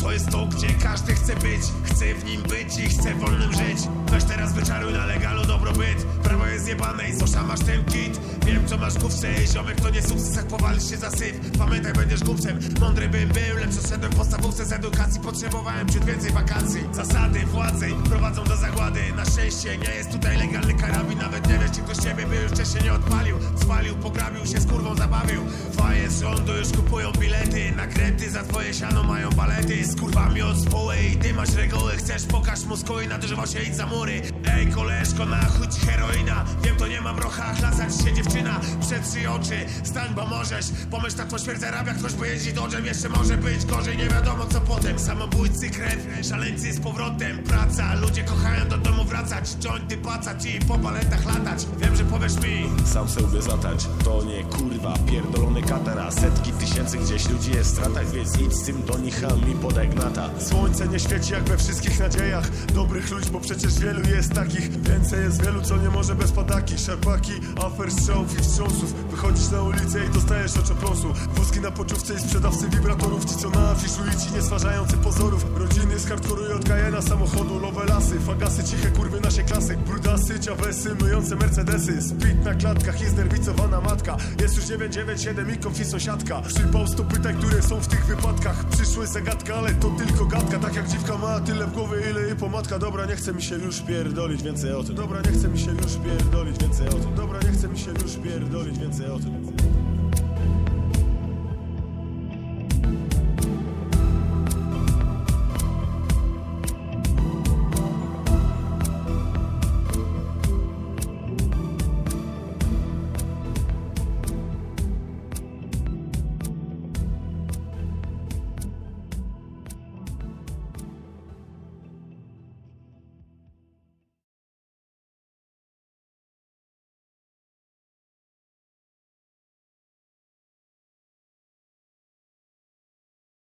To jest to, gdzie każdy chce być. Chce w nim być i chce wolnym żyć. Weź teraz wyczaruj na legalu dobrobyt. Prawo jest jebane i zosza masz ten kit. Wiem co masz główce, ziomek to nie sukces Jak powalisz się za syf, pamiętaj będziesz głupcem. Mądry bym był, lecz przeszedłem w podstawówce z edukacji. Potrzebowałem ciut więcej wakacji. Zasady władzy prowadzą do zagłady. Na szczęście nie jest tutaj legalny karabin. Nawet nie wiesz czy ktoś ciebie by już wcześniej nie odpalił. Zwalił, pograbił się z kurwą zabawił. Faje z rządu już kupują bilety Nakręty za twoje siano mają balety Z kurwami od spóły i ty masz reguły. Chcesz pokaż muskuły, nadużywał się idź za mury. Ej koleżko, na chuć heroina. Wiem to nie ma brocha, chlasać się dziewczyna. Przetrzyj oczy, stań bo możesz. Pomyśl na to śmierć zarabia, ktoś pojeździ dodżem Jeszcze może być gorzej, nie wiadomo co potem. Samobójcy krew, szaleńcy z powrotem. Praca, ludzie kochają do domu wracać. Jointy płacać i po paletach latać. Wiem, że powiesz mi. Sam sobie zatać, to nie kurwa Pierdolony katara, setki tysięcy gdzieś ludzi jest w stratach Więc idź z tym do nich, a mi podaj gnata Słońce nie świeci jak we wszystkich nadziejach. Dobrych ludzi, bo przecież wielu jest takich. Więcej jest wielu, co nie może bez padaki Szarpaki, afer, strzałów i wstrząsów. Wychodzisz na ulicę i dostajesz oczopląsu Wózki na poczówce i sprzedawcy wibratorów. Ci co na afiszu i ci nie stwarzający pozorów. Rodziny z i Kajena samochodu Lowe lasy, fagasy, ciche kurwy nasze klasy. Brudasy, ciawesy, myjące mercedesy. Spit na klatkach i znerwicowana matka. Jest już 997 i konfi sąsiadka. Przypał sto pytań, które są w tych wypadkach. Przyszły zagadka, ale to tylko gadka. Tak jak dziwka ma tyle w głowie, ile jej pomadka. Dobra, nie chce mi się już pierdolić więcej o tym. Dobra, nie chce mi się już pierdolić więcej o tym. Dobra, nie chce mi się już pierdolić więcej o tym